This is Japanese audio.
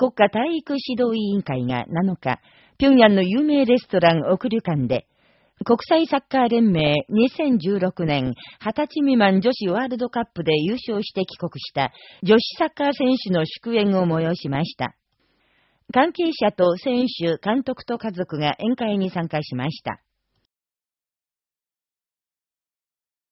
国家体育指導委員会が7日、平壌の有名レストラン奥る館で、国際サッカー連盟2016年20歳未満女子ワールドカップで優勝して帰国した女子サッカー選手の祝宴を催しました。関係者と選手、監督と家族が宴会に参加しました。